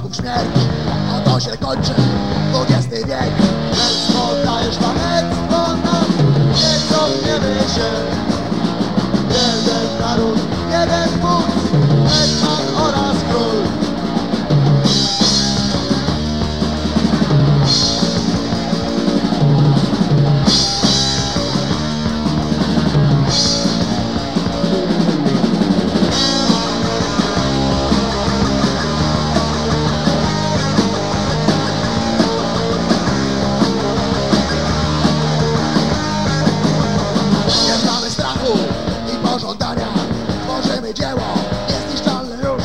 Wrogów śmierć Oto się kończy. XX wiek Męstwo daje szlachetstwo nam. Nie cofniemy się Niezniszczalne już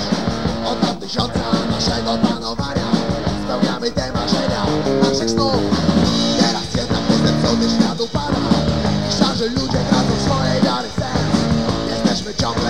Od lat tysiąca naszego panowania. Spełniamy te marzenia. Naszych snów. Teraz jednak ten cudy świat upada I szarzy ludzie tracą swojej wiary sens. Jesteśmy ciągle